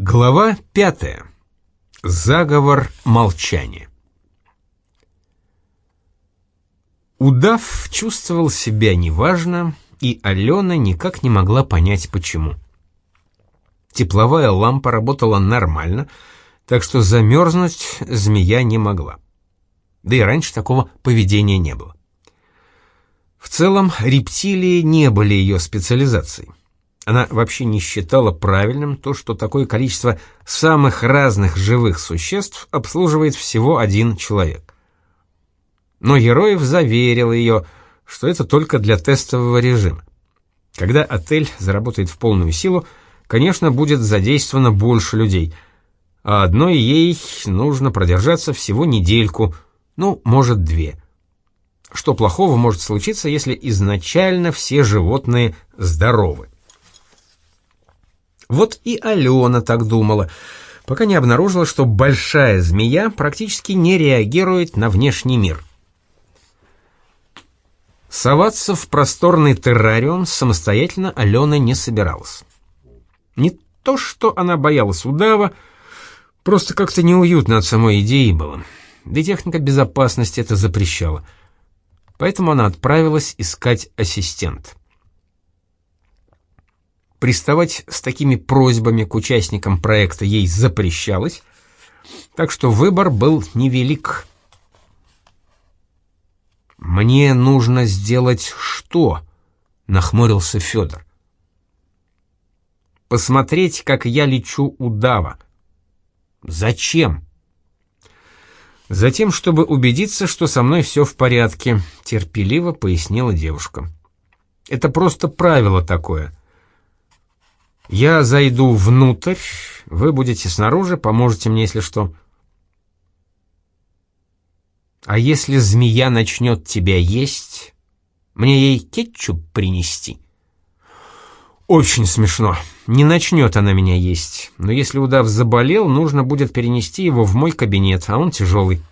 Глава пятая. Заговор молчания. Удав чувствовал себя неважно, и Алена никак не могла понять, почему. Тепловая лампа работала нормально, так что замерзнуть змея не могла. Да и раньше такого поведения не было. В целом, рептилии не были ее специализацией. Она вообще не считала правильным то, что такое количество самых разных живых существ обслуживает всего один человек. Но Героев заверил ее, что это только для тестового режима. Когда отель заработает в полную силу, конечно, будет задействовано больше людей, а одной ей нужно продержаться всего недельку, ну, может, две. Что плохого может случиться, если изначально все животные здоровы? Вот и Алена так думала, пока не обнаружила, что большая змея практически не реагирует на внешний мир. Соваться в просторный террариум самостоятельно Алена не собиралась. Не то, что она боялась удава, просто как-то неуютно от самой идеи было. Да и техника безопасности это запрещала. Поэтому она отправилась искать ассистента. Приставать с такими просьбами к участникам проекта ей запрещалось, так что выбор был невелик. «Мне нужно сделать что?» — нахмурился Федор. «Посмотреть, как я лечу удава». «Зачем?» «Затем, чтобы убедиться, что со мной все в порядке», — терпеливо пояснила девушка. «Это просто правило такое. Я зайду внутрь, вы будете снаружи, поможете мне, если что. А если змея начнет тебя есть, мне ей кетчуп принести? Очень смешно. Не начнет она меня есть, но если удав заболел, нужно будет перенести его в мой кабинет, а он тяжелый.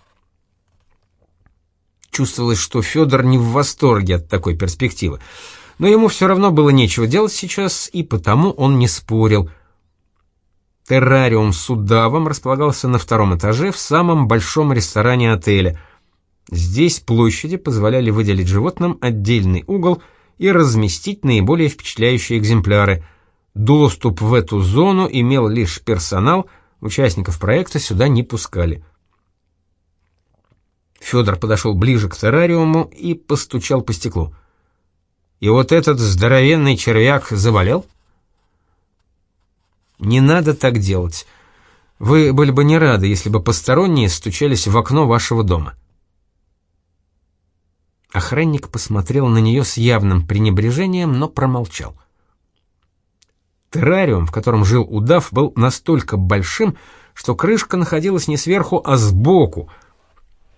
Чувствовалось, что Федор не в восторге от такой перспективы но ему все равно было нечего делать сейчас, и потому он не спорил. Террариум с удавом располагался на втором этаже в самом большом ресторане отеля. Здесь площади позволяли выделить животным отдельный угол и разместить наиболее впечатляющие экземпляры. Доступ в эту зону имел лишь персонал, участников проекта сюда не пускали. Федор подошел ближе к террариуму и постучал по стеклу. И вот этот здоровенный червяк заболел? Не надо так делать. Вы были бы не рады, если бы посторонние стучались в окно вашего дома. Охранник посмотрел на нее с явным пренебрежением, но промолчал. Террариум, в котором жил удав, был настолько большим, что крышка находилась не сверху, а сбоку.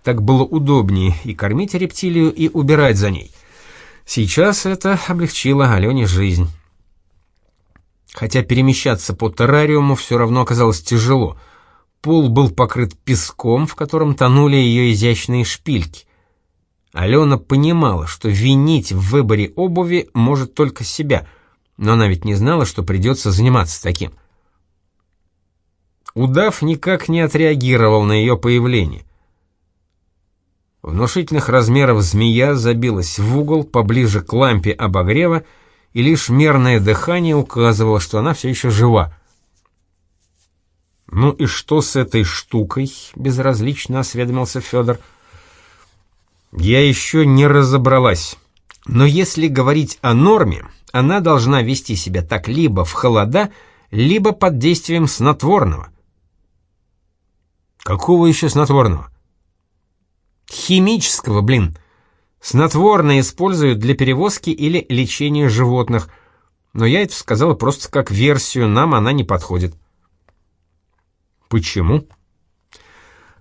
Так было удобнее и кормить рептилию, и убирать за ней. Сейчас это облегчило Алене жизнь. Хотя перемещаться по террариуму все равно оказалось тяжело. Пол был покрыт песком, в котором тонули ее изящные шпильки. Алена понимала, что винить в выборе обуви может только себя, но она ведь не знала, что придется заниматься таким. Удав никак не отреагировал на ее появление. Внушительных размеров змея забилась в угол поближе к лампе обогрева, и лишь мерное дыхание указывало, что она все еще жива. «Ну и что с этой штукой?» — безразлично осведомился Федор. «Я еще не разобралась. Но если говорить о норме, она должна вести себя так либо в холода, либо под действием снотворного». «Какого еще снотворного?» Химического, блин. Снотворное используют для перевозки или лечения животных. Но я это сказала просто как версию, нам она не подходит. Почему?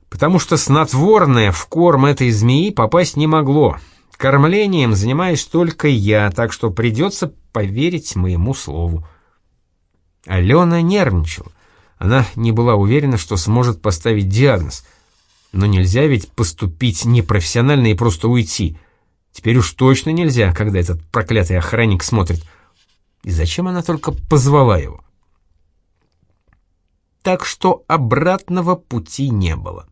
Потому что снотворное в корм этой змеи попасть не могло. Кормлением занимаюсь только я, так что придется поверить моему слову. Алена нервничала. Она не была уверена, что сможет поставить диагноз — но нельзя ведь поступить непрофессионально и просто уйти. Теперь уж точно нельзя, когда этот проклятый охранник смотрит. И зачем она только позвала его? так что обратного пути не было.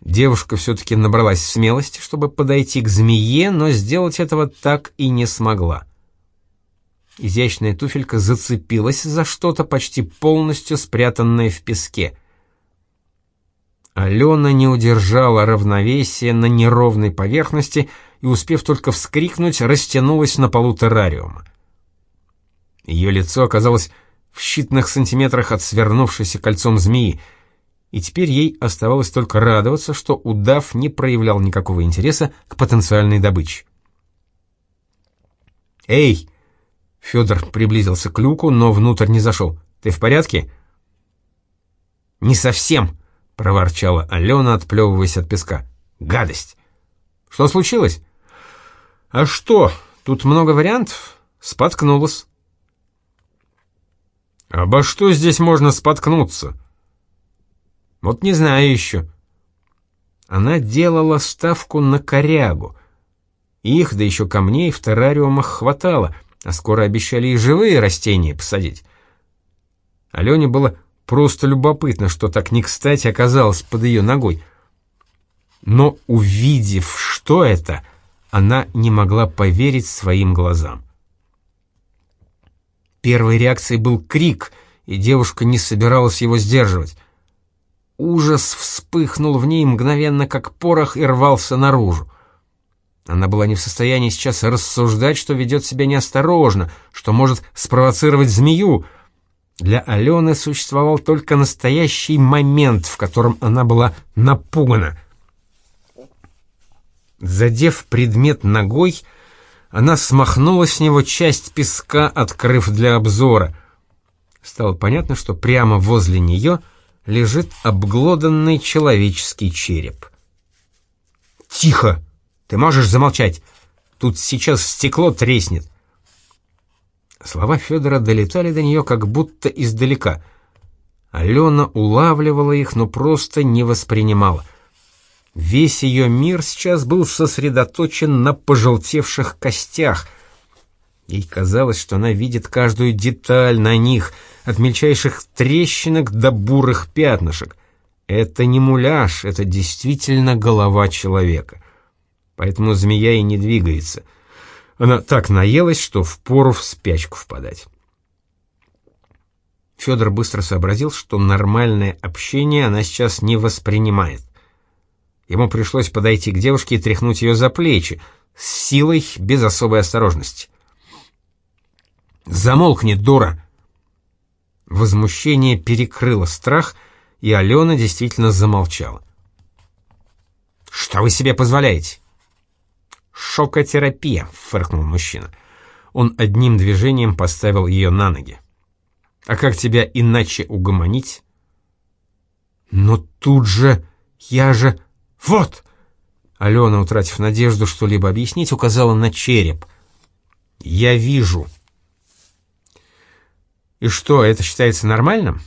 Девушка все-таки набралась смелости, чтобы подойти к змее, но сделать этого так и не смогла. Изящная туфелька зацепилась за что-то почти полностью спрятанное в песке. Алена не удержала равновесия на неровной поверхности и, успев только вскрикнуть, растянулась на полу террариума. Ее лицо оказалось в считанных сантиметрах от свернувшейся кольцом змеи, и теперь ей оставалось только радоваться, что удав не проявлял никакого интереса к потенциальной добыче. «Эй!» — Федор приблизился к люку, но внутрь не зашел. «Ты в порядке?» «Не совсем!» — проворчала Алена, отплевываясь от песка. «Гадость!» «Что случилось?» «А что? Тут много вариантов?» «Споткнулась». «Обо что здесь можно споткнуться?» «Вот не знаю еще». Она делала ставку на корягу. Их, да еще камней в террариумах хватало, а скоро обещали и живые растения посадить. Алене было просто любопытно, что так не кстати оказалось под ее ногой. Но, увидев, что это, она не могла поверить своим глазам. Первой реакцией был крик, и девушка не собиралась его сдерживать. Ужас вспыхнул в ней мгновенно, как порох, и рвался наружу. Она была не в состоянии сейчас рассуждать, что ведет себя неосторожно, что может спровоцировать змею. Для Алены существовал только настоящий момент, в котором она была напугана. Задев предмет ногой, она смахнула с него часть песка, открыв для обзора. Стало понятно, что прямо возле нее лежит обглоданный человеческий череп. «Тихо! Ты можешь замолчать? Тут сейчас стекло треснет!» Слова Федора долетали до нее как будто издалека. Алена улавливала их, но просто не воспринимала. Весь ее мир сейчас был сосредоточен на пожелтевших костях. Ей казалось, что она видит каждую деталь на них, от мельчайших трещинок до бурых пятнышек. Это не муляж, это действительно голова человека. Поэтому змея и не двигается. Она так наелась, что впору в спячку впадать. Федор быстро сообразил, что нормальное общение она сейчас не воспринимает. Ему пришлось подойти к девушке и тряхнуть ее за плечи, с силой, без особой осторожности. «Замолкни, дура!» Возмущение перекрыло страх, и Алена действительно замолчала. «Что вы себе позволяете?» «Шокотерапия», — фыркнул мужчина. Он одним движением поставил ее на ноги. «А как тебя иначе угомонить?» «Но тут же... Я же...» «Вот!» Алена, утратив надежду что-либо объяснить, указала на череп. «Я вижу». «И что, это считается нормальным?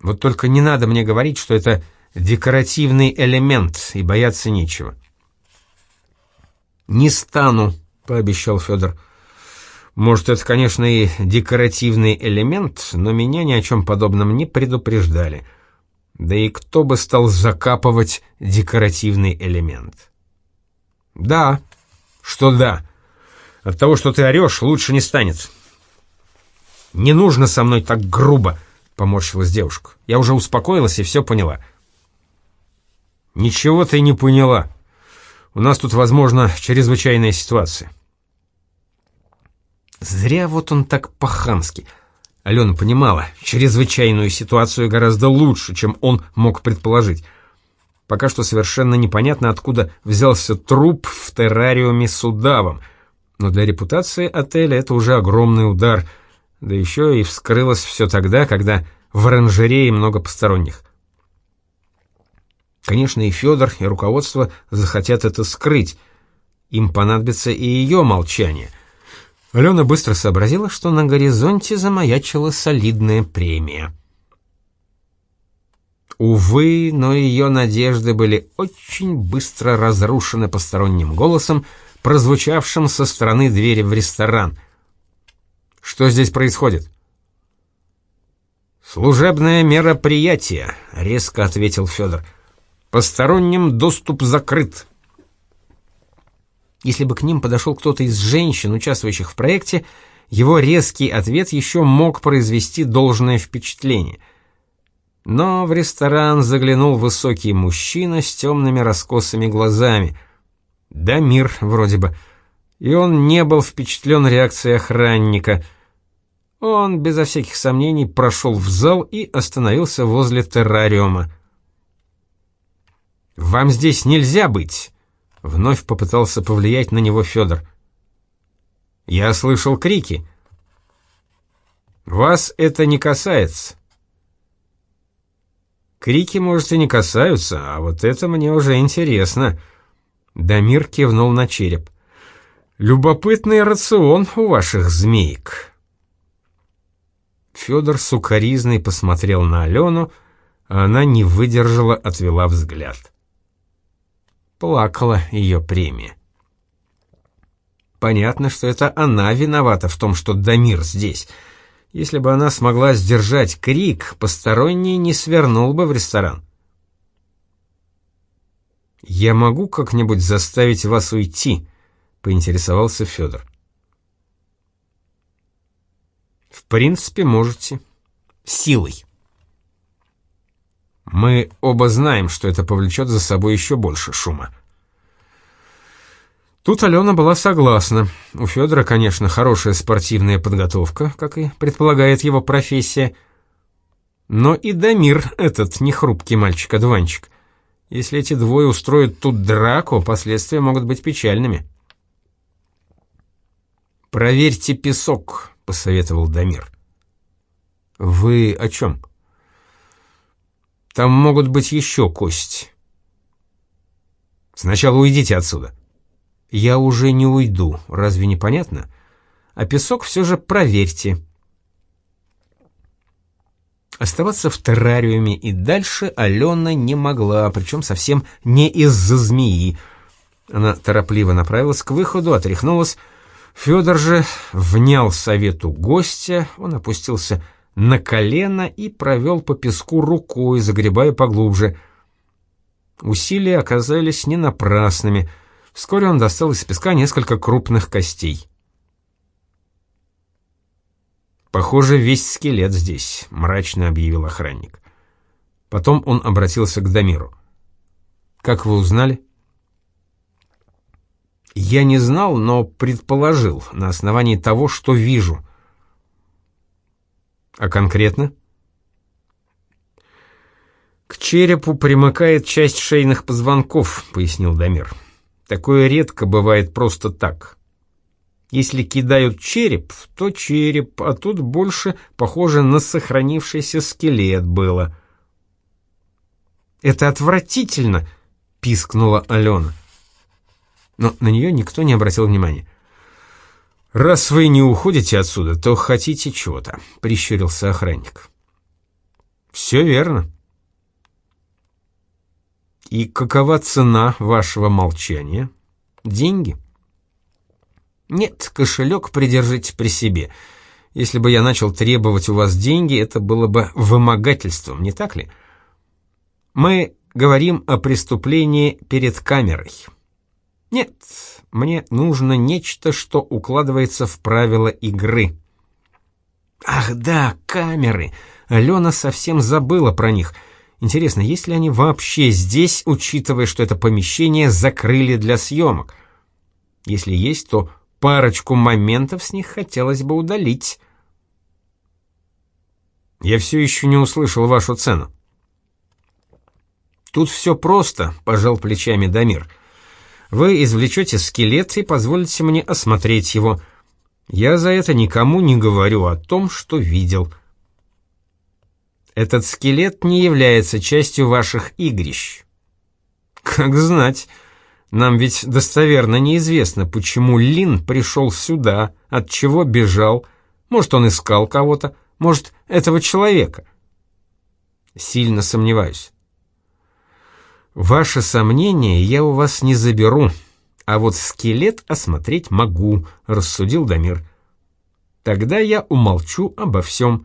Вот только не надо мне говорить, что это декоративный элемент, и бояться нечего». «Не стану», — пообещал Федор. «Может, это, конечно, и декоративный элемент, но меня ни о чем подобном не предупреждали». Да и кто бы стал закапывать декоративный элемент? Да. Что да? От того, что ты орешь, лучше не станет. Не нужно со мной так грубо, поморщилась девушка. Я уже успокоилась и все поняла. Ничего ты не поняла. У нас тут, возможно, чрезвычайная ситуация. Зря вот он так по-хамски — Алена понимала, чрезвычайную ситуацию гораздо лучше, чем он мог предположить. Пока что совершенно непонятно, откуда взялся труп в террариуме с удавом, но для репутации отеля это уже огромный удар, да еще и вскрылось все тогда, когда в оранжерее много посторонних. Конечно, и Федор, и руководство захотят это скрыть. Им понадобится и ее молчание — Алена быстро сообразила, что на горизонте замаячила солидная премия. Увы, но ее надежды были очень быстро разрушены посторонним голосом, прозвучавшим со стороны двери в ресторан. «Что здесь происходит?» «Служебное мероприятие», — резко ответил Федор. «Посторонним доступ закрыт». Если бы к ним подошел кто-то из женщин, участвующих в проекте, его резкий ответ еще мог произвести должное впечатление. Но в ресторан заглянул высокий мужчина с темными раскосыми глазами. Да мир вроде бы. И он не был впечатлен реакцией охранника — он безо всяких сомнений прошел в зал и остановился возле террариума. «Вам здесь нельзя быть!» — вновь попытался повлиять на него Федор. «Я слышал крики». «Вас это не касается». «Крики, может, и не касаются, а вот это мне уже интересно». Дамир кивнул на череп. «Любопытный рацион у ваших змеек». Федор сукоризной посмотрел на Алену, а она не выдержала, отвела взгляд. Плакала ее премия. Понятно, что это она виновата в том, что Дамир здесь. Если бы она смогла сдержать крик, посторонний не свернул бы в ресторан. «Я могу как-нибудь заставить вас уйти?» — поинтересовался Федор. В принципе, можете. Силой. Мы оба знаем, что это повлечет за собой еще больше шума. Тут Алена была согласна. У Федора, конечно, хорошая спортивная подготовка, как и предполагает его профессия. Но и Дамир этот нехрупкий мальчик-одуванчик. Если эти двое устроят тут драку, последствия могут быть печальными. «Проверьте песок», — посоветовал Дамир. «Вы о чем?» «Там могут быть еще кости». «Сначала уйдите отсюда». «Я уже не уйду, разве не понятно? А песок все же проверьте». Оставаться в террариуме и дальше Алена не могла, причем совсем не из-за змеи. Она торопливо направилась к выходу, отряхнулась, Федор же внял совету гостя, он опустился на колено и провел по песку рукой, загребая поглубже. Усилия оказались не напрасными. Вскоре он достал из песка несколько крупных костей. «Похоже, весь скелет здесь», — мрачно объявил охранник. Потом он обратился к Дамиру. «Как вы узнали?» Я не знал, но предположил на основании того, что вижу. А конкретно? К черепу примыкает часть шейных позвонков, пояснил Дамир. Такое редко бывает просто так. Если кидают череп, то череп, а тут больше похоже на сохранившийся скелет было. «Это отвратительно!» — пискнула Алена но на нее никто не обратил внимания. «Раз вы не уходите отсюда, то хотите чего-то», — прищурился охранник. «Все верно». «И какова цена вашего молчания? Деньги?» «Нет, кошелек придержите при себе. Если бы я начал требовать у вас деньги, это было бы вымогательством, не так ли? Мы говорим о преступлении перед камерой». Нет, мне нужно нечто, что укладывается в правила игры. Ах да, камеры. Алена совсем забыла про них. Интересно, есть ли они вообще здесь, учитывая, что это помещение закрыли для съемок? Если есть, то парочку моментов с них хотелось бы удалить. Я все еще не услышал вашу цену. Тут все просто, пожал плечами Дамир. — вы извлечете скелет и позволите мне осмотреть его. Я за это никому не говорю о том, что видел. Этот скелет не является частью ваших игрищ. Как знать. Нам ведь достоверно неизвестно, почему Лин пришел сюда, от чего бежал. Может, он искал кого-то, может, этого человека. Сильно сомневаюсь. «Ваши сомнения я у вас не заберу, а вот скелет осмотреть могу», — рассудил Дамир. «Тогда я умолчу обо всем.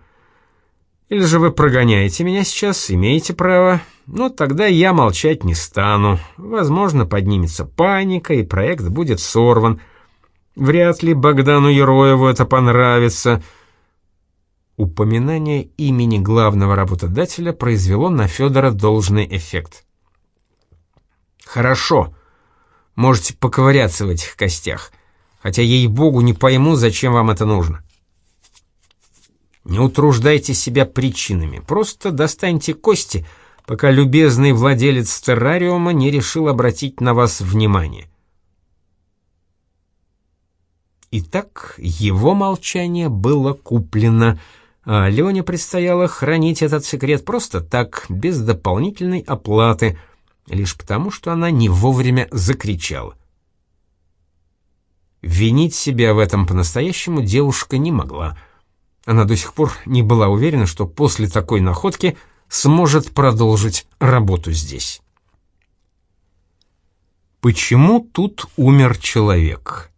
Или же вы прогоняете меня сейчас, имеете право, но тогда я молчать не стану. Возможно, поднимется паника, и проект будет сорван. Вряд ли Богдану Ероеву это понравится. Упоминание имени главного работодателя произвело на Федора должный эффект. «Хорошо. Можете поковыряться в этих костях. Хотя, ей-богу, не пойму, зачем вам это нужно. Не утруждайте себя причинами, просто достаньте кости, пока любезный владелец террариума не решил обратить на вас внимание». Итак, его молчание было куплено — а Алене предстояло хранить этот секрет просто так, без дополнительной оплаты, лишь потому, что она не вовремя закричала. Винить себя в этом по-настоящему девушка не могла. Она до сих пор не была уверена, что после такой находки сможет продолжить работу здесь. Почему тут умер человек?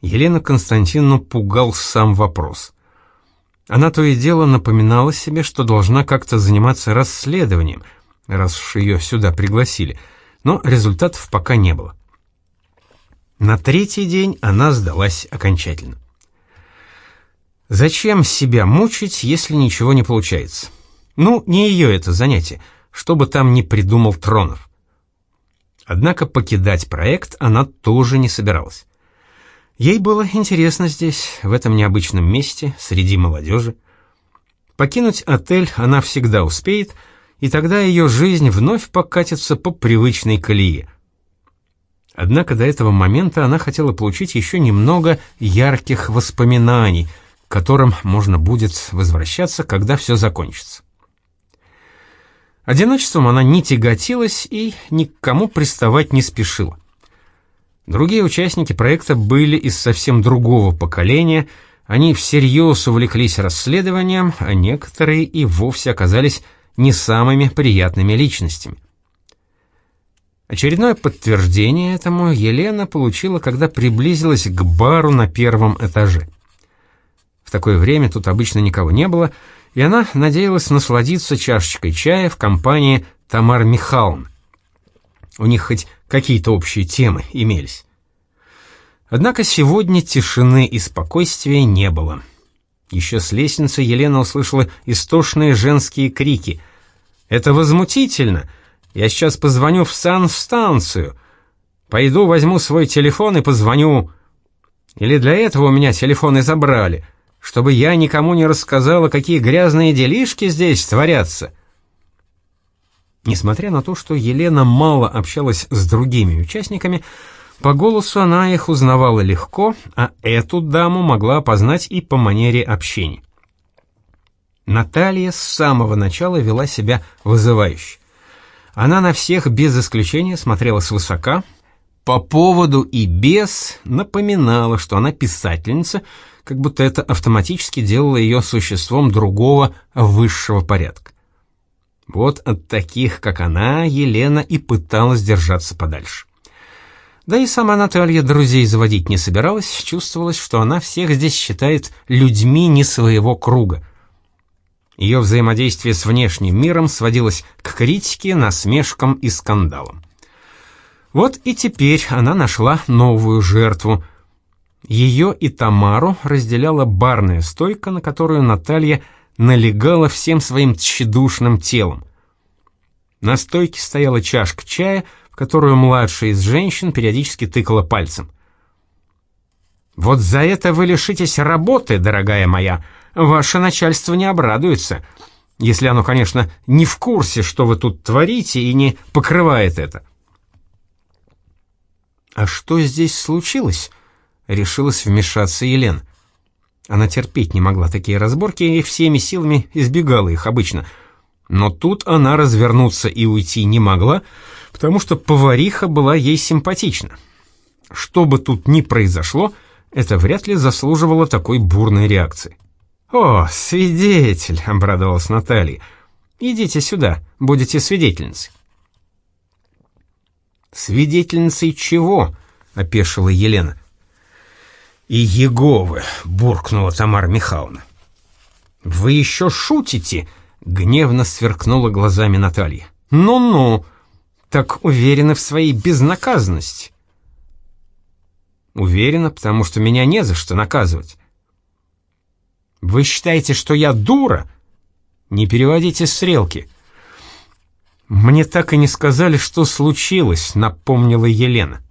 Елена Константиновна пугал сам вопрос. Она то и дело напоминала себе, что должна как-то заниматься расследованием, раз уж ее сюда пригласили, но результатов пока не было. На третий день она сдалась окончательно. Зачем себя мучить, если ничего не получается? Ну, не ее это занятие, что бы там ни придумал Тронов. Однако покидать проект она тоже не собиралась. Ей было интересно здесь, в этом необычном месте, среди молодежи. Покинуть отель она всегда успеет, и тогда ее жизнь вновь покатится по привычной колее. Однако до этого момента она хотела получить еще немного ярких воспоминаний, к которым можно будет возвращаться, когда все закончится. Одиночеством она не тяготилась и ни к кому приставать не спешила. Другие участники проекта были из совсем другого поколения, они всерьез увлеклись расследованием, а некоторые и вовсе оказались не самыми приятными личностями. Очередное подтверждение этому Елена получила, когда приблизилась к бару на первом этаже. В такое время тут обычно никого не было, и она надеялась насладиться чашечкой чая в компании Тамар Михайловны. У них хоть какие-то общие темы имелись. Однако сегодня тишины и спокойствия не было. Еще с лестницы Елена услышала истошные женские крики. «Это возмутительно! Я сейчас позвоню в санстанцию. Пойду возьму свой телефон и позвоню. Или для этого у меня телефоны забрали, чтобы я никому не рассказала, какие грязные делишки здесь творятся». Несмотря на то, что Елена мало общалась с другими участниками, по голосу она их узнавала легко, а эту даму могла опознать и по манере общения. Наталья с самого начала вела себя вызывающе. Она на всех без исключения смотрела свысока, по поводу и без напоминала, что она писательница, как будто это автоматически делало ее существом другого, высшего порядка. Вот от таких, как она, Елена и пыталась держаться подальше. Да и сама Наталья друзей заводить не собиралась, чувствовалось, что она всех здесь считает людьми не своего круга. Ее взаимодействие с внешним миром сводилось к критике, насмешкам и скандалам. Вот и теперь она нашла новую жертву. Ее и Тамару разделяла барная стойка, на которую Наталья налегала всем своим тщедушным телом. На стойке стояла чашка чая, в которую младшая из женщин периодически тыкала пальцем. «Вот за это вы лишитесь работы, дорогая моя. Ваше начальство не обрадуется, если оно, конечно, не в курсе, что вы тут творите, и не покрывает это». «А что здесь случилось?» — решилась вмешаться Елена. Она терпеть не могла такие разборки и всеми силами избегала их обычно. Но тут она развернуться и уйти не могла, потому что повариха была ей симпатична. Что бы тут ни произошло, это вряд ли заслуживало такой бурной реакции. «О, свидетель!» — обрадовалась Наталья. «Идите сюда, будете свидетельницей». «Свидетельницей чего?» — опешила Елена. «И Еговы!» — буркнула Тамара Михайловна. «Вы еще шутите?» — гневно сверкнула глазами Наталья. «Ну-ну, так уверены в своей безнаказанности». «Уверена, потому что меня не за что наказывать». «Вы считаете, что я дура?» «Не переводите стрелки». «Мне так и не сказали, что случилось», — напомнила Елена.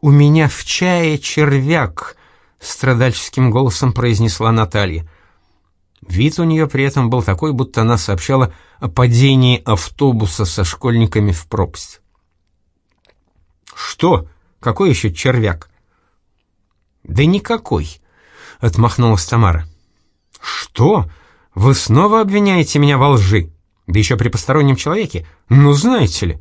«У меня в чае червяк», — страдальческим голосом произнесла Наталья. Вид у нее при этом был такой, будто она сообщала о падении автобуса со школьниками в пропасть. «Что? Какой еще червяк?» «Да никакой», — отмахнулась Тамара. «Что? Вы снова обвиняете меня во лжи? Да еще при постороннем человеке? Ну, знаете ли...»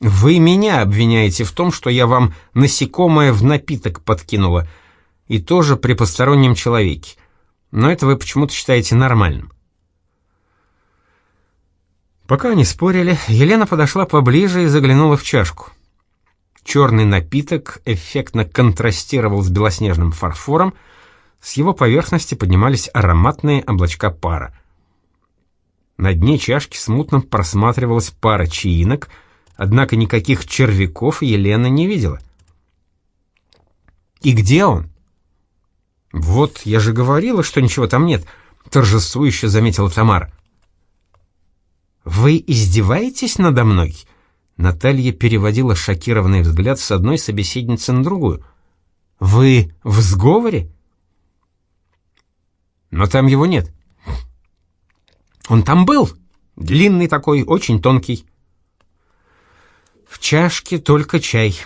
«Вы меня обвиняете в том, что я вам насекомое в напиток подкинула, и тоже при постороннем человеке но это вы почему-то считаете нормальным. Пока они спорили, Елена подошла поближе и заглянула в чашку. Черный напиток эффектно контрастировал с белоснежным фарфором, с его поверхности поднимались ароматные облачка пара. На дне чашки смутно просматривалась пара чаинок, однако никаких червяков Елена не видела. «И где он?» «Вот, я же говорила, что ничего там нет», — торжествующе заметила Тамара. «Вы издеваетесь надо мной?» Наталья переводила шокированный взгляд с одной собеседницы на другую. «Вы в сговоре?» «Но там его нет». «Он там был. Длинный такой, очень тонкий». «В чашке только чай»,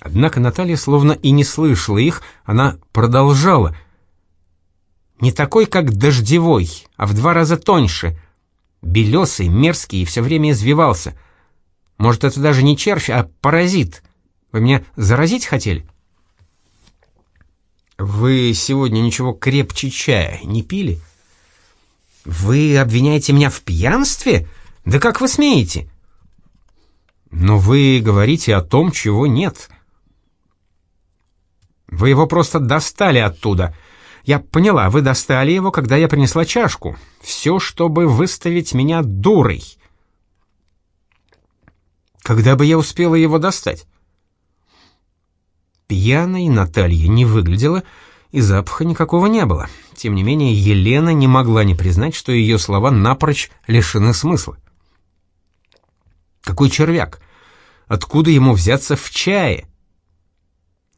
Однако Наталья словно и не слышала их, она продолжала. «Не такой, как дождевой, а в два раза тоньше. Белесый, мерзкий и все время извивался. Может, это даже не червь, а паразит. Вы меня заразить хотели?» «Вы сегодня ничего крепче чая не пили?» «Вы обвиняете меня в пьянстве? Да как вы смеете?» «Но вы говорите о том, чего нет». Вы его просто достали оттуда. Я поняла, вы достали его, когда я принесла чашку. Все, чтобы выставить меня дурой. Когда бы я успела его достать? Пьяной Наталья не выглядела, и запаха никакого не было. Тем не менее, Елена не могла не признать, что ее слова напрочь лишены смысла. Какой червяк? Откуда ему взяться в чае?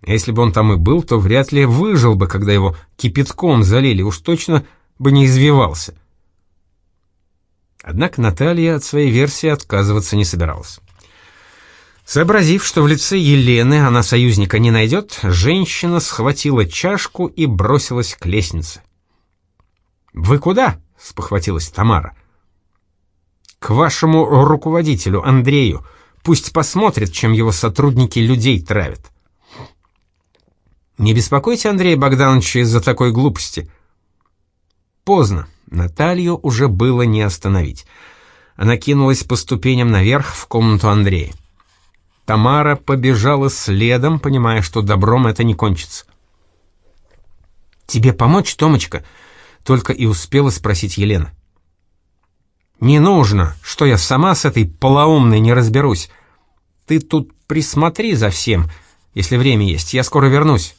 Если бы он там и был, то вряд ли выжил бы, когда его кипятком залили, уж точно бы не извивался. Однако Наталья от своей версии отказываться не собиралась. Сообразив, что в лице Елены она союзника не найдет, женщина схватила чашку и бросилась к лестнице. «Вы куда?» — спохватилась Тамара. «К вашему руководителю, Андрею. Пусть посмотрит, чем его сотрудники людей травят». Не беспокойте Андрея Богдановича из-за такой глупости. Поздно. Наталью уже было не остановить. Она кинулась по ступеням наверх в комнату Андрея. Тамара побежала следом, понимая, что добром это не кончится. «Тебе помочь, Томочка?» — только и успела спросить Елена. «Не нужно, что я сама с этой полоумной не разберусь. Ты тут присмотри за всем, если время есть, я скоро вернусь».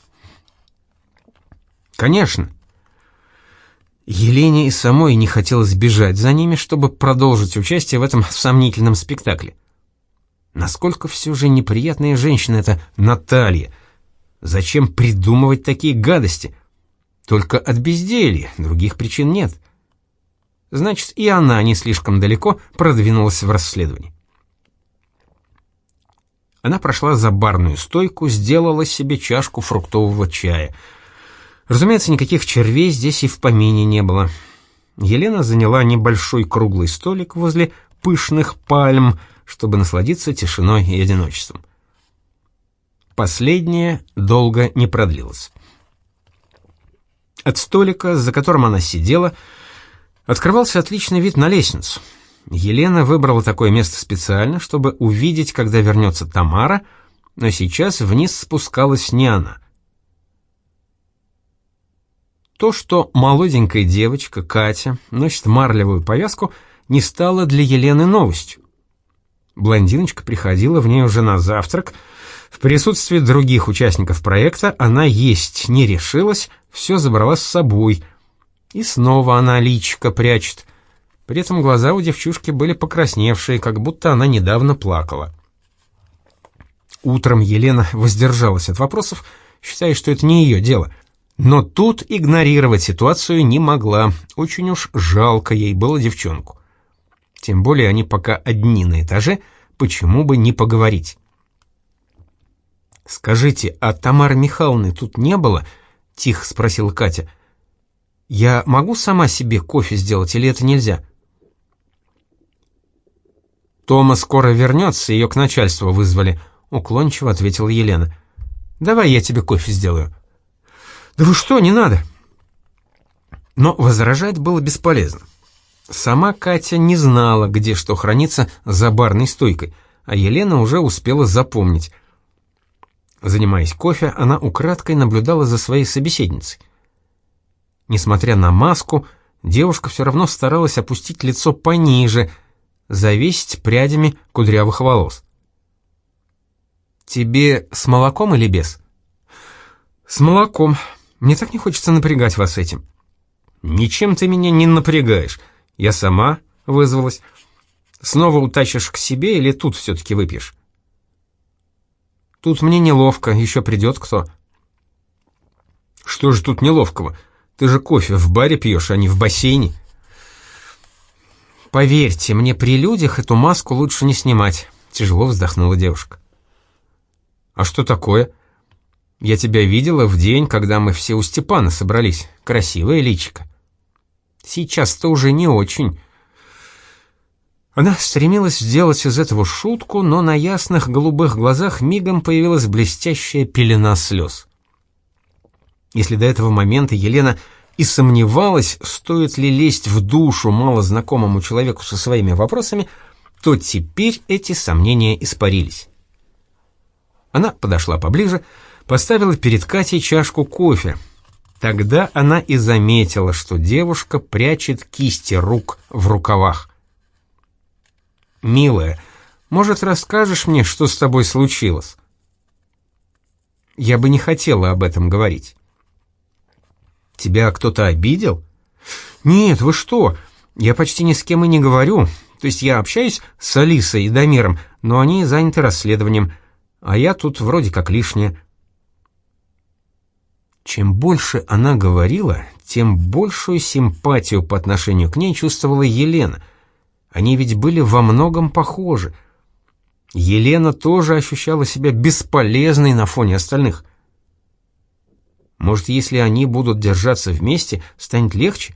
«Конечно». Елене и самой не хотелось бежать за ними, чтобы продолжить участие в этом сомнительном спектакле. Насколько все же неприятная женщина эта Наталья. Зачем придумывать такие гадости? Только от безделья, других причин нет. Значит, и она не слишком далеко продвинулась в расследовании. Она прошла за барную стойку, сделала себе чашку фруктового чая — Разумеется, никаких червей здесь и в помине не было. Елена заняла небольшой круглый столик возле пышных пальм, чтобы насладиться тишиной и одиночеством. Последнее долго не продлилось. От столика, за которым она сидела, открывался отличный вид на лестницу. Елена выбрала такое место специально, чтобы увидеть, когда вернется Тамара, но сейчас вниз спускалась не она — то, что молоденькая девочка Катя носит марлевую повязку, не стало для Елены новостью. Блондиночка приходила в ней уже на завтрак. В присутствии других участников проекта она есть не решилась, все забрала с собой. И снова она личико прячет. При этом глаза у девчушки были покрасневшие, как будто она недавно плакала. Утром Елена воздержалась от вопросов, считая, что это не ее дело. Но тут игнорировать ситуацию не могла, очень уж жалко ей было девчонку. Тем более они пока одни на этаже, почему бы не поговорить? «Скажите, а Тамары Михайловны тут не было?» — тихо спросила Катя. «Я могу сама себе кофе сделать или это нельзя?» «Тома скоро вернется, ее к начальству вызвали», — уклончиво ответила Елена. «Давай я тебе кофе сделаю». «Да вы что, не надо!» Но возражать было бесполезно. Сама Катя не знала, где что хранится за барной стойкой, а Елена уже успела запомнить. Занимаясь кофе, она украдкой наблюдала за своей собеседницей. Несмотря на маску, девушка все равно старалась опустить лицо пониже, завесить прядями кудрявых волос. «Тебе с молоком или без?» «С молоком. Мне так не хочется напрягать вас этим». «Ничем ты меня не напрягаешь. Я сама вызвалась. Снова утащишь к себе или тут все-таки выпьешь? Тут мне неловко, еще придет кто. Что же тут неловкого? Ты же кофе в баре пьешь, а не в бассейне. Поверьте, мне при людях эту маску лучше не снимать, тяжело вздохнула девушка. А что такое? Я тебя видела в день, когда мы все у Степана собрались. Красивое личико. Сейчас-то уже не очень. Она стремилась сделать из этого шутку, но на ясных голубых глазах мигом появилась блестящая пелена слез. Если до этого момента Елена и сомневалась, стоит ли лезть в душу малознакомому человеку со своими вопросами, то теперь эти сомнения испарились. Она подошла поближе, поставила перед Катей чашку кофе, Тогда она и заметила, что девушка прячет кисти рук в рукавах. «Милая, может, расскажешь мне, что с тобой случилось?» «Я бы не хотела об этом говорить». «Тебя кто-то обидел?» «Нет, вы что? Я почти ни с кем и не говорю. То есть я общаюсь с Алисой и Дамиром, но они заняты расследованием, а я тут вроде как лишняя». Чем больше она говорила, тем большую симпатию по отношению к ней чувствовала Елена. Они ведь были во многом похожи. Елена тоже ощущала себя бесполезной на фоне остальных. Может, если они будут держаться вместе, станет легче?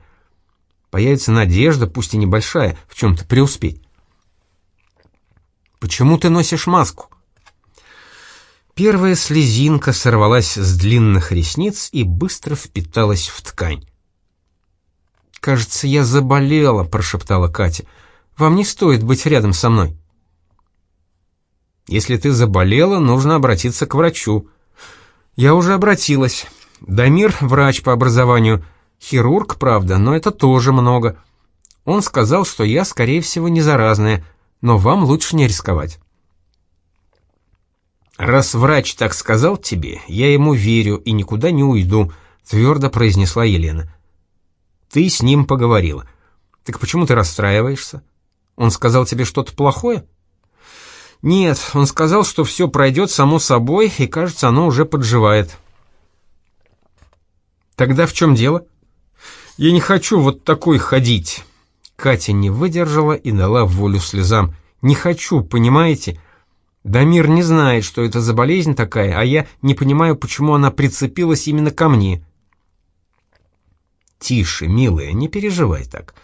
Появится надежда, пусть и небольшая, в чем-то преуспеть. «Почему ты носишь маску?» Первая слезинка сорвалась с длинных ресниц и быстро впиталась в ткань. «Кажется, я заболела», — прошептала Катя. «Вам не стоит быть рядом со мной». «Если ты заболела, нужно обратиться к врачу». «Я уже обратилась. Дамир — врач по образованию. Хирург, правда, но это тоже много. Он сказал, что я, скорее всего, не заразная, но вам лучше не рисковать». «Раз врач так сказал тебе, я ему верю и никуда не уйду», — твердо произнесла Елена. «Ты с ним поговорила. Так почему ты расстраиваешься? Он сказал тебе что-то плохое?» «Нет, он сказал, что все пройдет само собой, и, кажется, оно уже подживает». «Тогда в чем дело?» «Я не хочу вот такой ходить». Катя не выдержала и дала волю слезам. «Не хочу, понимаете?» Дамир не знает, что это за болезнь такая, а я не понимаю, почему она прицепилась именно ко мне. Тише, милая, не переживай так.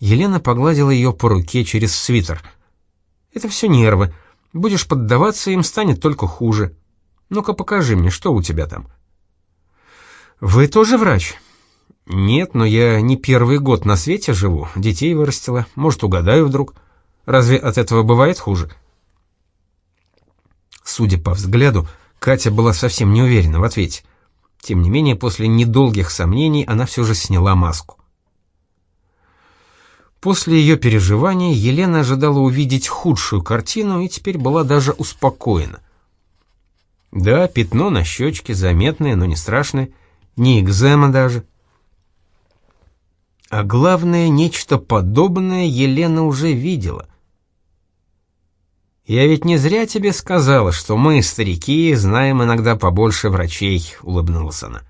Елена погладила ее по руке через свитер. Это все нервы. Будешь поддаваться им, станет только хуже. Ну-ка покажи мне, что у тебя там. Вы тоже врач? Нет, но я не первый год на свете живу, детей вырастила. Может, угадаю вдруг. Разве от этого бывает хуже? — Судя по взгляду, Катя была совсем не уверена в ответе. Тем не менее, после недолгих сомнений она все же сняла маску. После ее переживаний Елена ожидала увидеть худшую картину и теперь была даже успокоена. Да, пятно на щечке, заметное, но не страшное, не экзема даже. А главное, нечто подобное Елена уже видела. «Я ведь не зря тебе сказала, что мы, старики, знаем иногда побольше врачей», — улыбнулась она.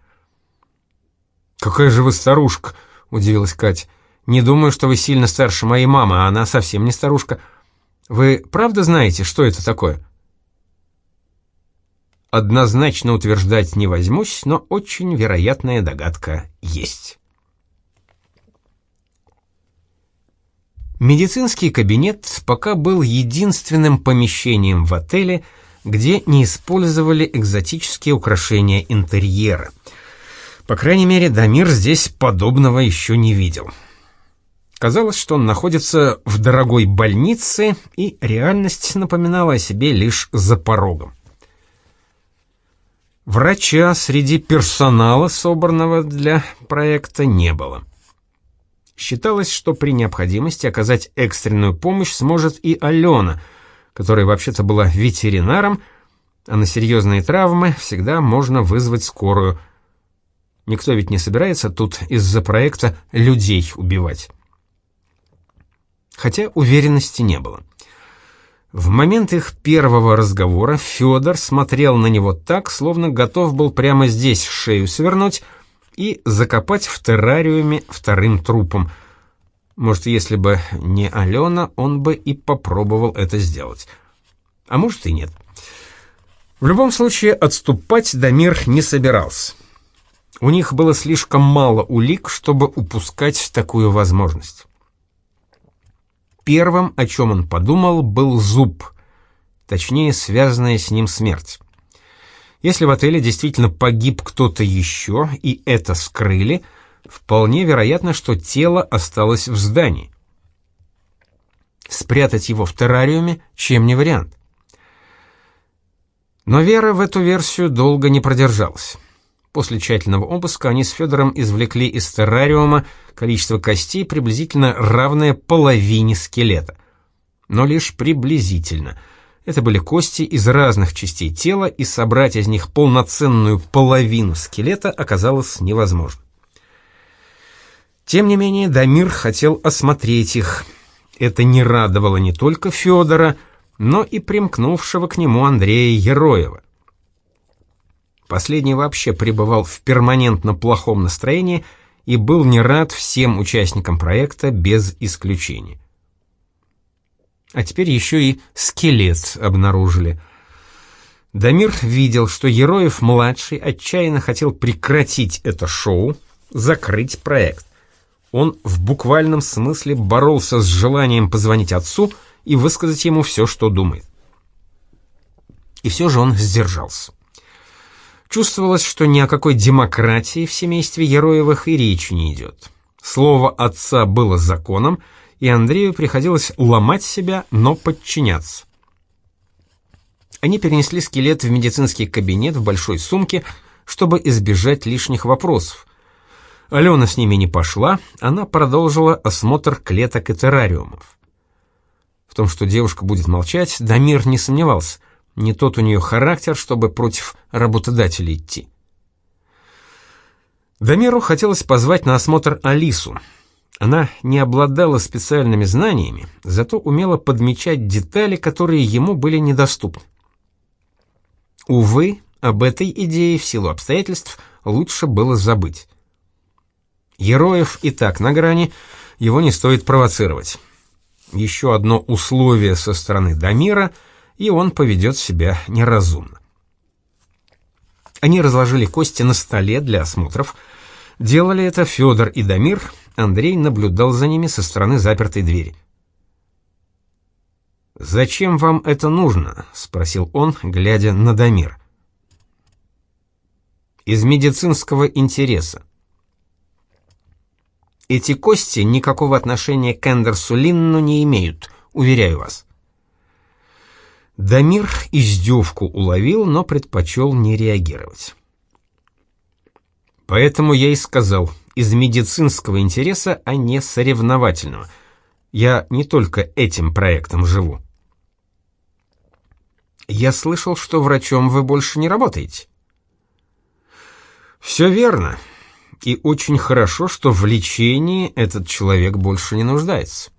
«Какая же вы старушка!» — удивилась Катя. «Не думаю, что вы сильно старше моей мамы, а она совсем не старушка. Вы правда знаете, что это такое?» Однозначно утверждать не возьмусь, но очень вероятная догадка есть. Медицинский кабинет пока был единственным помещением в отеле, где не использовали экзотические украшения интерьера. По крайней мере, Дамир здесь подобного еще не видел. Казалось, что он находится в дорогой больнице, и реальность напоминала о себе лишь за порогом. Врача среди персонала, собранного для проекта, не было. Считалось, что при необходимости оказать экстренную помощь сможет и Алена, которая вообще-то была ветеринаром, а на серьезные травмы всегда можно вызвать скорую. Никто ведь не собирается тут из-за проекта людей убивать. Хотя уверенности не было. В момент их первого разговора Федор смотрел на него так, словно готов был прямо здесь шею свернуть, и закопать в террариуме вторым трупом. Может, если бы не Алена, он бы и попробовал это сделать. А может и нет. В любом случае, отступать Дамир не собирался. У них было слишком мало улик, чтобы упускать такую возможность. Первым, о чем он подумал, был зуб, точнее, связанная с ним смерть. Если в отеле действительно погиб кто-то еще, и это скрыли, вполне вероятно, что тело осталось в здании. Спрятать его в террариуме — чем не вариант. Но Вера в эту версию долго не продержалась. После тщательного обыска они с Федором извлекли из террариума количество костей, приблизительно равное половине скелета. Но лишь приблизительно — это были кости из разных частей тела, и собрать из них полноценную половину скелета оказалось невозможно. Тем не менее, Дамир хотел осмотреть их. Это не радовало не только Федора, но и примкнувшего к нему Андрея Ероева. Последний вообще пребывал в перманентно плохом настроении и был не рад всем участникам проекта без исключения. А теперь еще и скелет обнаружили. Дамир видел, что Ероев-младший отчаянно хотел прекратить это шоу, закрыть проект. Он в буквальном смысле боролся с желанием позвонить отцу и высказать ему все, что думает. И все же он сдержался. Чувствовалось, что ни о какой демократии в семействе Ероевых и речи не идет. Слово отца было законом, и Андрею приходилось ломать себя, но подчиняться. Они перенесли скелет в медицинский кабинет в большой сумке, чтобы избежать лишних вопросов. Алена с ними не пошла, она продолжила осмотр клеток и террариумов. В том, что девушка будет молчать, Дамир не сомневался. Не тот у нее характер, чтобы против работодателя идти. Дамиру хотелось позвать на осмотр Алису, она не обладала специальными знаниями, зато умела подмечать детали, которые ему были недоступны. Увы, об этой идее в силу обстоятельств лучше было забыть. Ероев и так на грани, его не стоит провоцировать. Еще одно условие со стороны Дамира, и он поведет себя неразумно. Они разложили кости на столе для осмотров. Делали это Федор и Дамир — Андрей наблюдал за ними со стороны запертой двери. «Зачем вам это нужно?» — спросил он, глядя на Дамир. «Из медицинского интереса. Эти кости никакого отношения к Эндерсу Линну не имеют, уверяю вас». Дамир издевку уловил, но предпочел не реагировать. Поэтому я и сказал, из медицинского интереса, а не соревновательного. Я не только этим проектом живу. Я слышал, что врачом вы больше не работаете. Все верно. И очень хорошо, что в лечении этот человек больше не нуждается.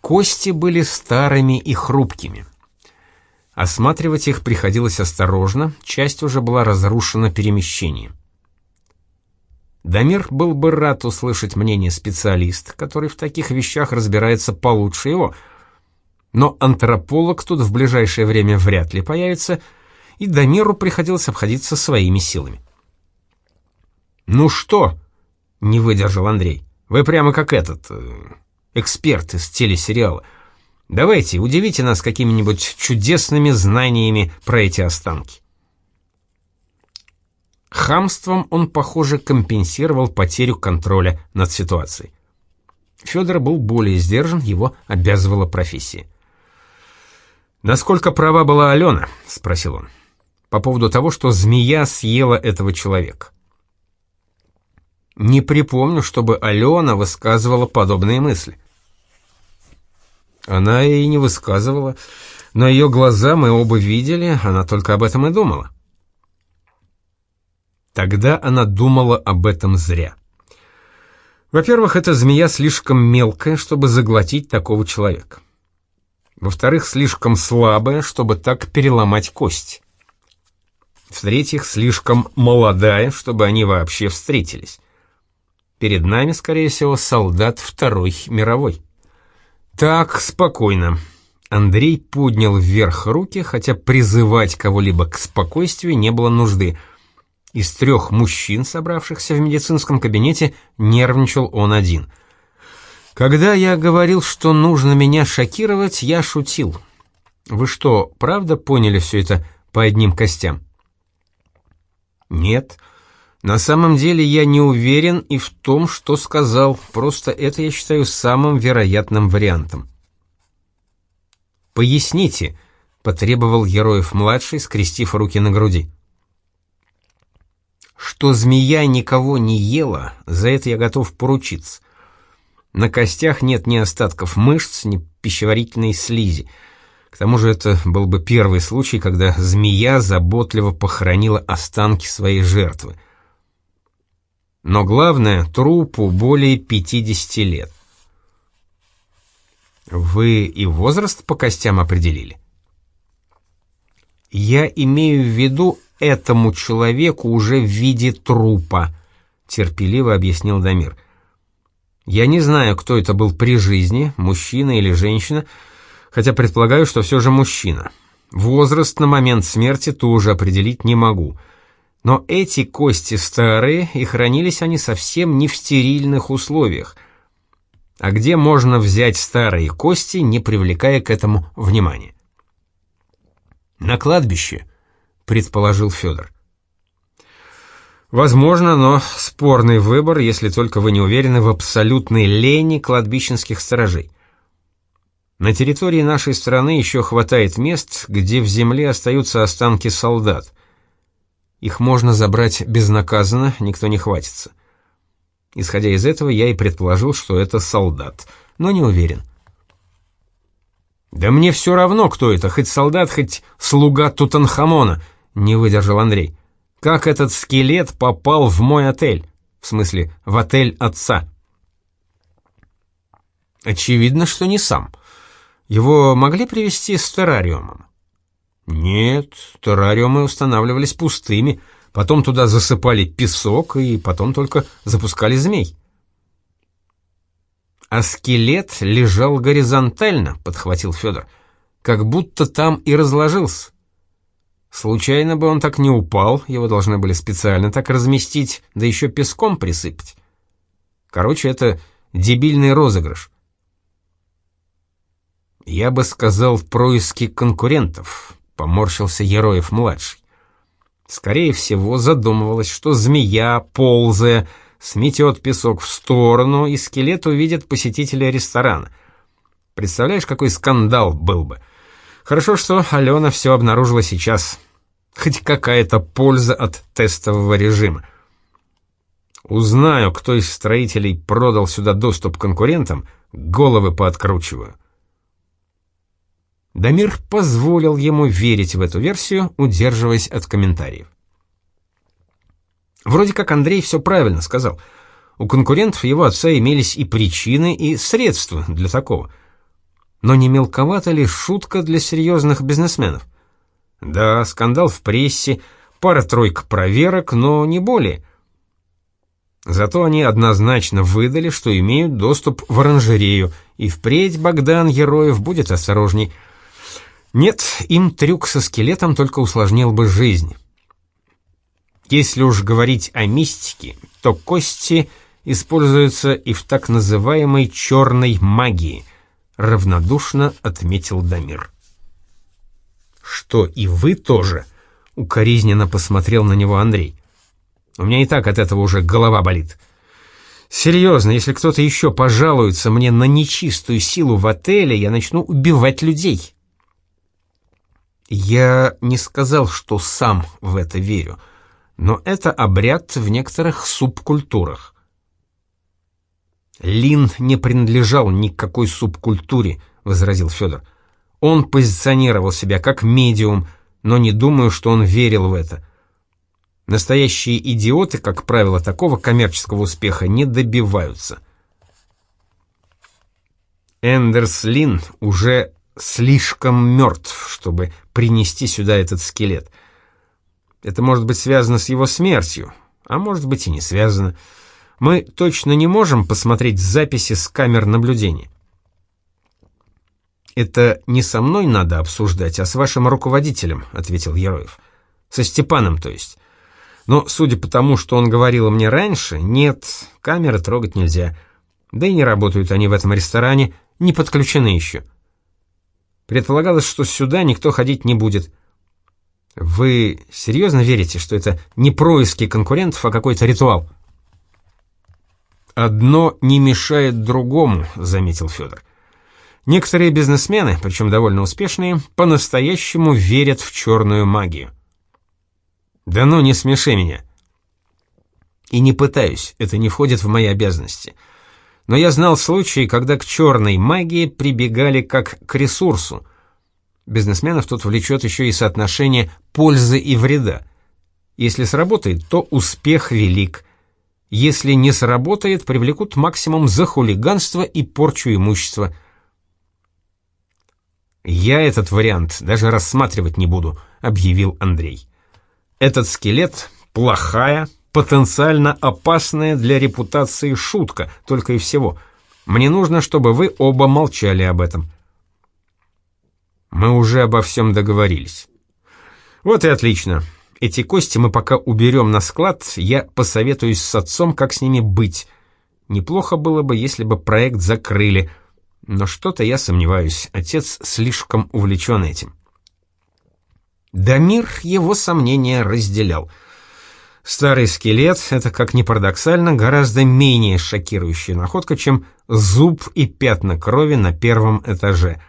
Кости были старыми и хрупкими. Осматривать их приходилось осторожно, часть уже была разрушена перемещением. Дамир был бы рад услышать мнение специалиста, который в таких вещах разбирается получше его, но антрополог тут в ближайшее время вряд ли появится, и Дамиру приходилось обходиться своими силами. «Ну что?» — не выдержал Андрей. «Вы прямо как этот, э, эксперт из телесериала». Давайте, удивите нас какими-нибудь чудесными знаниями про эти останки. Хамством он, похоже, компенсировал потерю контроля над ситуацией. Федор был более сдержан, его обязывала профессия. «Насколько права была Алена?» — спросил он. «По поводу того, что змея съела этого человека». «Не припомню, чтобы Алена высказывала подобные мысли». Она и не высказывала, но ее глаза мы оба видели, она только об этом и думала. Тогда она думала об этом зря. Во-первых, эта змея слишком мелкая, чтобы заглотить такого человека. Во-вторых, слишком слабая, чтобы так переломать кость. В-третьих, слишком молодая, чтобы они вообще встретились. Перед нами, скорее всего, солдат Второй мировой. «Так, спокойно». Андрей поднял вверх руки, хотя призывать кого-либо к спокойствию не было нужды. Из трех мужчин, собравшихся в медицинском кабинете, нервничал он один. «Когда я говорил, что нужно меня шокировать, я шутил. Вы что, правда поняли все это по одним костям?» «Нет». На самом деле я не уверен и в том, что сказал, просто это я считаю самым вероятным вариантом. «Поясните», — потребовал Героев-младший, скрестив руки на груди. «Что змея никого не ела, за это я готов поручиться. На костях нет ни остатков мышц, ни пищеварительной слизи. К тому же это был бы первый случай, когда змея заботливо похоронила останки своей жертвы — но главное, трупу более 50 лет. Вы и возраст по костям определили? Я имею в виду этому человеку уже в виде трупа, терпеливо объяснил Дамир. Я не знаю, кто это был при жизни, мужчина или женщина, хотя предполагаю, что все же мужчина. Возраст на момент смерти тоже определить не могу. Но эти кости старые, и хранились они совсем не в стерильных условиях. А где можно взять старые кости, не привлекая к этому внимания? «На кладбище», — предположил Федор. «Возможно, но спорный выбор, если только вы не уверены в абсолютной лени кладбищенских сторожей. На территории нашей страны еще хватает мест, где в земле остаются останки солдат. Их можно забрать безнаказанно, никто не хватится. Исходя из этого, я и предположил, что это солдат, но не уверен. «Да мне все равно, кто это, хоть солдат, хоть слуга Тутанхамона», — не выдержал Андрей. «Как этот скелет попал в мой отель? В смысле, в отель отца?» «Очевидно, что не сам. Его могли привезти с террариумом. Нет, террариумы устанавливались пустыми, потом туда засыпали песок и потом только запускали змей. А скелет лежал горизонтально, подхватил Федор, как будто там и разложился. Случайно бы он так не упал, его должны были специально так разместить, да еще песком присыпать. Короче, это дебильный розыгрыш. Я бы сказал, происки конкурентов, Поморщился Ероев-младший. Скорее всего, задумывалось, что змея, ползая, сметет песок в сторону, и скелет увидят посетители ресторана. Представляешь, какой скандал был бы. Хорошо, что Алена все обнаружила сейчас. Хоть какая-то польза от тестового режима. Узнаю, кто из строителей продал сюда доступ конкурентам, головы пооткручиваю. Дамир позволил ему верить в эту версию, удерживаясь от комментариев. Вроде как Андрей все правильно сказал. У конкурентов его отца имелись и причины, и средства для такого. Но не мелковата ли шутка для серьезных бизнесменов? Да, скандал в прессе, пара-тройка проверок, но не более. Зато они однозначно выдали, что имеют доступ в оранжерею, и впредь Богдан Героев будет осторожней. Нет, им трюк со скелетом только усложнил бы жизнь. Если уж говорить о мистике, то кости используются и в так называемой черной магии, равнодушно отметил Дамир. Что и вы тоже? Укоризненно посмотрел на него Андрей. У меня и так от этого уже голова болит. Серьезно, если кто-то еще пожалуется мне на нечистую силу в отеле, я начну убивать людей. Я не сказал, что сам в это верю, но это обряд в некоторых субкультурах. Лин не принадлежал ни к какой субкультуре, возразил Федор. Он позиционировал себя как медиум, но не думаю, что он верил в это. Настоящие идиоты, как правило, такого коммерческого успеха не добиваются. Эндерс Лин уже слишком мертв, чтобы принести сюда этот скелет. Это может быть связано с его смертью, а может быть и не связано. Мы точно не можем посмотреть записи с камер наблюдения. «Это не со мной надо обсуждать, а с вашим руководителем», — ответил Ероев. «Со Степаном, то есть. Но, судя по тому, что он говорил мне раньше, нет, камеры трогать нельзя. Да и не работают они в этом ресторане, не подключены еще. Предполагалось, что сюда никто ходить не будет. Вы серьезно верите, что это не происки конкурентов, а какой-то ритуал? «Одно не мешает другому», — заметил Федор. Некоторые бизнесмены, причем довольно успешные, по-настоящему верят в черную магию. «Да ну, не смеши меня!» «И не пытаюсь, это не входит в мои обязанности. Но я знал случаи, когда к черной магии прибегали как к ресурсу. Бизнесменов тут влечет еще и соотношение пользы и вреда. Если сработает, то успех велик. Если не сработает, привлекут максимум за хулиганство и порчу имущества». «Я этот вариант даже рассматривать не буду», — объявил Андрей. Этот скелет — плохая, потенциально опасная для репутации шутка, только и всего. Мне нужно, чтобы вы оба молчали об этом. Мы уже обо всем договорились. Вот и отлично. Эти кости мы пока уберем на склад, я посоветуюсь с отцом, как с ними быть. Неплохо было бы, если бы проект закрыли, но что-то я сомневаюсь, отец слишком увлечен этим. Дамир его сомнения разделял. Старый скелет — это, как ни парадоксально, гораздо менее шокирующая находка, чем зуб и пятна крови на первом этаже.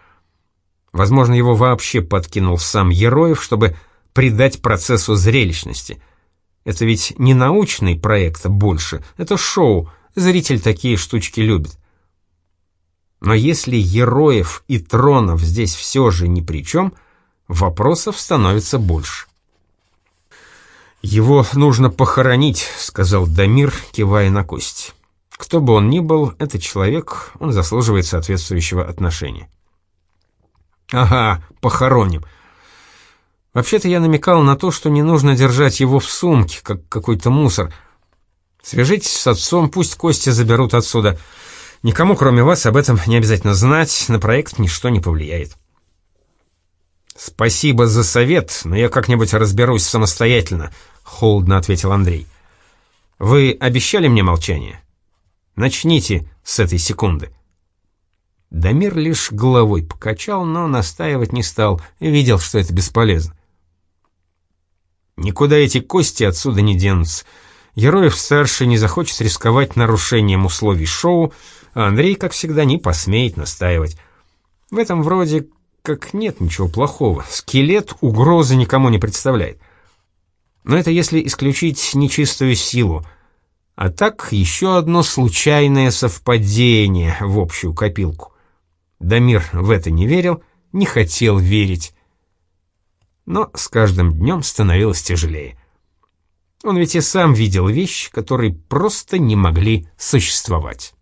Возможно, его вообще подкинул сам Ероев, чтобы придать процессу зрелищности. Это ведь не научный проект больше, это шоу, зритель такие штучки любит. Но если Ероев и Тронов здесь все же ни при чем — Вопросов становится больше. «Его нужно похоронить», — сказал Дамир, кивая на кость. «Кто бы он ни был, это человек, он заслуживает соответствующего отношения». «Ага, похороним». Вообще-то я намекал на то, что не нужно держать его в сумке, как какой-то мусор. Свяжитесь с отцом, пусть кости заберут отсюда. Никому, кроме вас, об этом не обязательно знать, на проект ничто не повлияет. «Спасибо за совет, но я как-нибудь разберусь самостоятельно», — холодно ответил Андрей. «Вы обещали мне молчание? Начните с этой секунды». Дамир лишь головой покачал, но настаивать не стал, видел, что это бесполезно. «Никуда эти кости отсюда не денутся. Героев-старший не захочет рисковать нарушением условий шоу, а Андрей, как всегда, не посмеет настаивать. В этом вроде как нет ничего плохого. Скелет угрозы никому не представляет. Но это если исключить нечистую силу. А так еще одно случайное совпадение в общую копилку. Дамир в это не верил, не хотел верить. Но с каждым днем становилось тяжелее. Он ведь и сам видел вещи, которые просто не могли существовать.